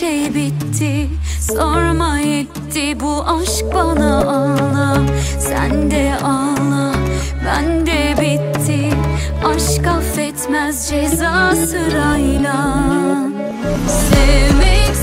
şey bitti. Sorma yetti bu aşk bana ağla. Sen de ağla ben de bitti. Aşk affetmez ceza sırayla. Sevmeyi